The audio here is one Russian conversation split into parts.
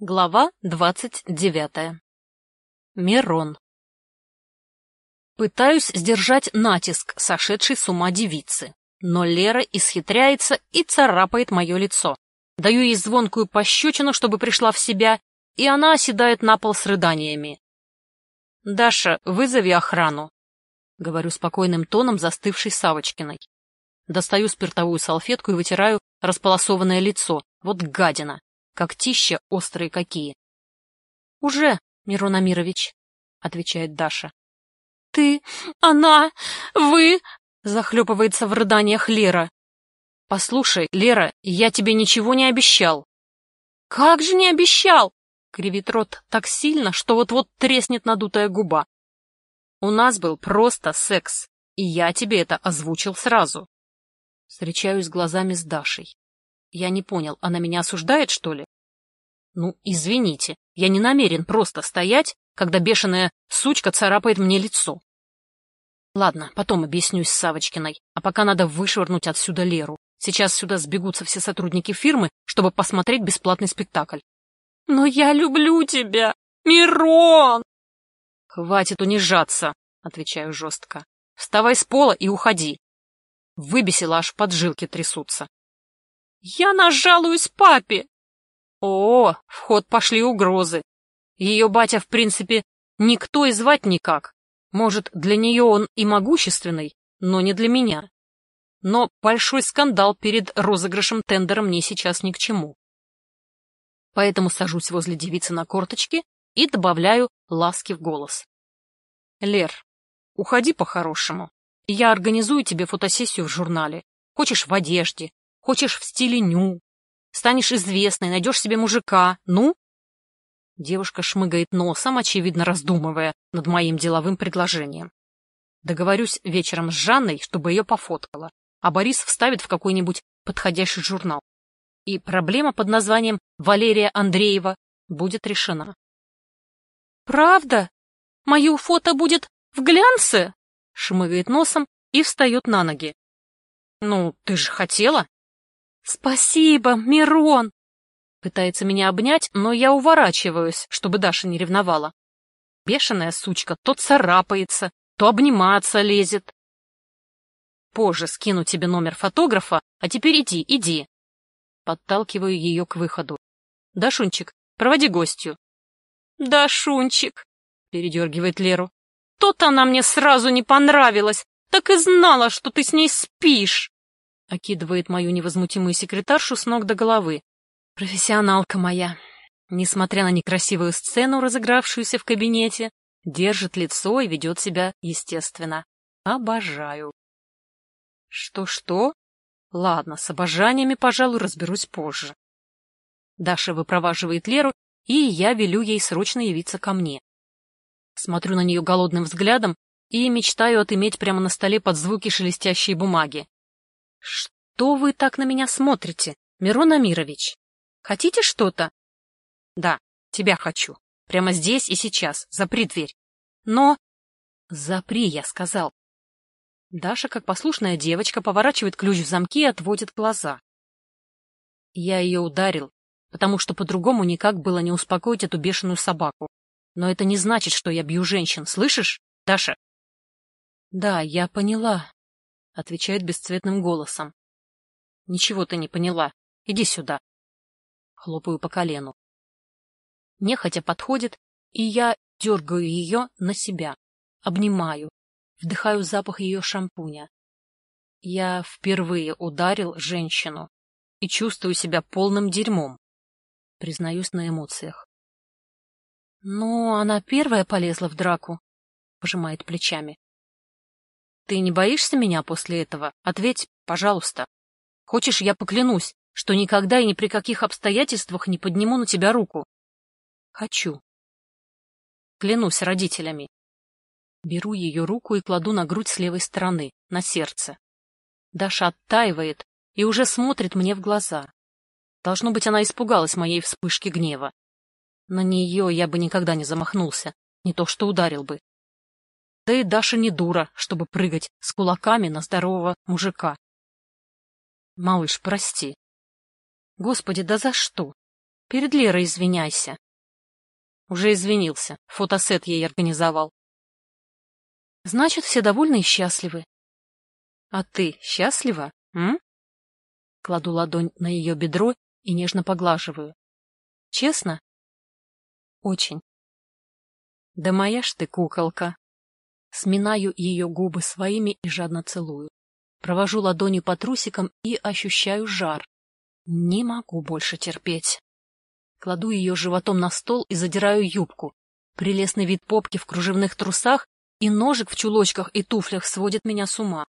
Глава двадцать девятая. Мирон. Пытаюсь сдержать натиск сошедшей с ума девицы, но Лера исхитряется и царапает мое лицо. Даю ей звонкую пощечину, чтобы пришла в себя, и она оседает на пол с рыданиями. «Даша, вызови охрану», — говорю спокойным тоном застывшей Савочкиной. Достаю спиртовую салфетку и вытираю располосованное лицо. Вот гадина. Когтища острые какие. — Уже, Мирон Амирович, — отвечает Даша. — Ты, она, вы, — захлепывается в рыданиях Лера. — Послушай, Лера, я тебе ничего не обещал. — Как же не обещал? — кривит рот так сильно, что вот-вот треснет надутая губа. — У нас был просто секс, и я тебе это озвучил сразу. Встречаюсь глазами с Дашей. Я не понял, она меня осуждает, что ли? Ну, извините, я не намерен просто стоять, когда бешеная сучка царапает мне лицо. Ладно, потом объяснюсь с Савочкиной, а пока надо вышвырнуть отсюда Леру. Сейчас сюда сбегутся все сотрудники фирмы, чтобы посмотреть бесплатный спектакль. Но я люблю тебя, Мирон! Хватит унижаться, отвечаю жестко. Вставай с пола и уходи. Выбесила, аж поджилки трясутся. Я нажалуюсь папе! О, в ход пошли угрозы. Ее батя, в принципе, никто и звать никак. Может, для нее он и могущественный, но не для меня. Но большой скандал перед розыгрышем тендера мне сейчас ни к чему. Поэтому сажусь возле девицы на корточки и добавляю ласки в голос. Лер, уходи по-хорошему. Я организую тебе фотосессию в журнале. Хочешь в одежде, хочешь в стиле ню, Станешь известной, найдешь себе мужика. Ну? Девушка шмыгает носом, очевидно раздумывая над моим деловым предложением. Договорюсь вечером с Жанной, чтобы ее пофоткала, а Борис вставит в какой-нибудь подходящий журнал. И проблема под названием Валерия Андреева будет решена. «Правда? Мое фото будет в глянце?» Шмыгает носом и встает на ноги. «Ну, ты же хотела?» «Спасибо, Мирон!» Пытается меня обнять, но я уворачиваюсь, чтобы Даша не ревновала. Бешеная сучка то царапается, то обниматься лезет. Позже скину тебе номер фотографа, а теперь иди, иди. Подталкиваю ее к выходу. Дашунчик, проводи гостью. Дашунчик, передергивает Леру. То-то она мне сразу не понравилась, так и знала, что ты с ней спишь. Окидывает мою невозмутимую секретаршу с ног до головы. Профессионалка моя. Несмотря на некрасивую сцену, разыгравшуюся в кабинете, держит лицо и ведет себя естественно. Обожаю. Что-что? Ладно, с обожаниями, пожалуй, разберусь позже. Даша выпроваживает Леру, и я велю ей срочно явиться ко мне. Смотрю на нее голодным взглядом и мечтаю отыметь прямо на столе под звуки шелестящей бумаги. — Что вы так на меня смотрите, Мирон Амирович? Хотите что-то? — Да, тебя хочу. Прямо здесь и сейчас. Запри дверь. Но... — Запри, я сказал. Даша, как послушная девочка, поворачивает ключ в замке и отводит глаза. Я ее ударил, потому что по-другому никак было не успокоить эту бешеную собаку. Но это не значит, что я бью женщин, слышишь, Даша? — Да, я поняла, отвечает бесцветным голосом. Ничего ты не поняла. Иди сюда. Хлопаю по колену. Нехотя подходит, и я дергаю ее на себя, обнимаю, вдыхаю запах ее шампуня. Я впервые ударил женщину и чувствую себя полным дерьмом. Признаюсь на эмоциях. Но она первая полезла в драку, пожимает плечами. Ты не боишься меня после этого? Ответь, пожалуйста. Хочешь, я поклянусь, что никогда и ни при каких обстоятельствах не подниму на тебя руку? Хочу. Клянусь родителями. Беру ее руку и кладу на грудь с левой стороны, на сердце. Даша оттаивает и уже смотрит мне в глаза. Должно быть, она испугалась моей вспышки гнева. На нее я бы никогда не замахнулся, не то что ударил бы. Да и Даша не дура, чтобы прыгать с кулаками на здорового мужика. Малыш, прости. Господи, да за что? Перед Лерой извиняйся. Уже извинился, фотосет ей организовал. Значит, все довольны и счастливы. А ты счастлива, м? Кладу ладонь на ее бедро и нежно поглаживаю. Честно? Очень. Да моя ж ты куколка. Сминаю ее губы своими и жадно целую. Провожу ладонью по трусикам и ощущаю жар. Не могу больше терпеть. Кладу ее животом на стол и задираю юбку. Прелестный вид попки в кружевных трусах и ножик в чулочках и туфлях сводит меня с ума.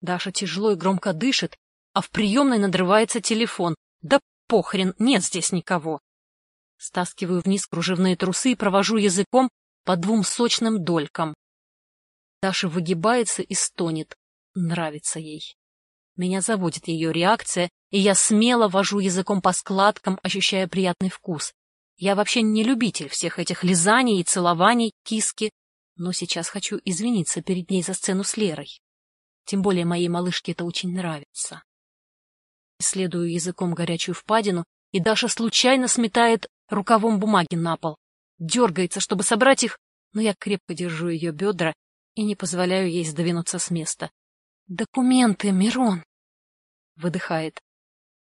Даша тяжело и громко дышит, а в приемной надрывается телефон. Да похрен, нет здесь никого. Стаскиваю вниз кружевные трусы и провожу языком по двум сочным долькам. Даша выгибается и стонет. Нравится ей. Меня заводит ее реакция, и я смело вожу языком по складкам, ощущая приятный вкус. Я вообще не любитель всех этих лизаний и целований, киски, но сейчас хочу извиниться перед ней за сцену с Лерой. Тем более моей малышке это очень нравится. Исследую языком горячую впадину, и Даша случайно сметает рукавом бумаги на пол. Дергается, чтобы собрать их, но я крепко держу ее бедра и не позволяю ей сдвинуться с места. «Документы, Мирон!» Выдыхает.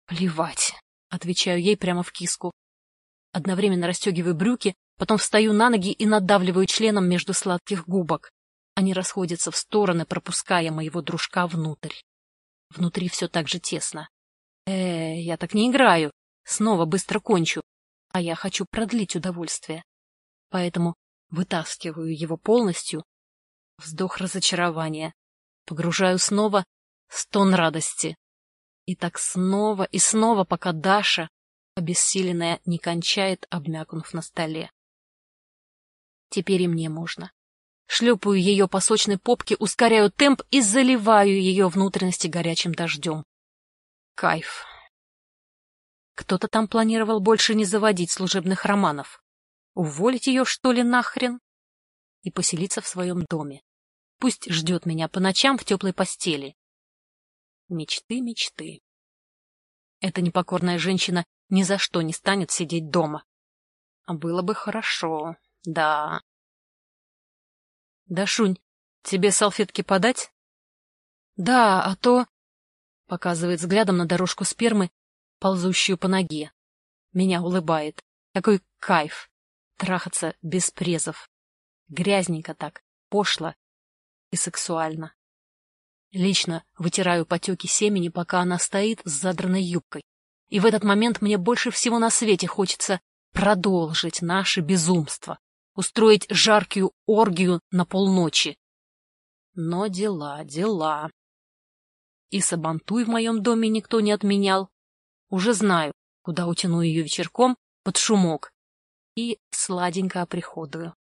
«Плевать!» — отвечаю ей прямо в киску. Одновременно расстегиваю брюки, потом встаю на ноги и надавливаю членом между сладких губок. Они расходятся в стороны, пропуская моего дружка внутрь. Внутри все так же тесно. Э, я так не играю. Снова быстро кончу. А я хочу продлить удовольствие. Поэтому вытаскиваю его полностью. Вздох разочарования. Погружаю снова стон радости. И так снова и снова, пока Даша, обессиленная, не кончает, обмякнув на столе. Теперь и мне можно. Шлепаю ее по сочной попке, ускоряю темп и заливаю ее внутренности горячим дождем. Кайф. Кто-то там планировал больше не заводить служебных романов. Уволить ее, что ли, нахрен? И поселиться в своем доме. Пусть ждет меня по ночам в теплой постели. Мечты, мечты. Эта непокорная женщина ни за что не станет сидеть дома. А было бы хорошо, да. Дашунь, тебе салфетки подать? Да, а то... Показывает взглядом на дорожку спермы, ползущую по ноге. Меня улыбает. Какой кайф. Трахаться без презов. Грязненько так, пошло и сексуально. Лично вытираю потеки семени, пока она стоит с задранной юбкой. И в этот момент мне больше всего на свете хочется продолжить наше безумство устроить жаркую оргию на полночи. Но дела, дела. И сабантуй в моем доме никто не отменял. Уже знаю, куда утяну ее вечерком под шумок. И сладенько оприходую.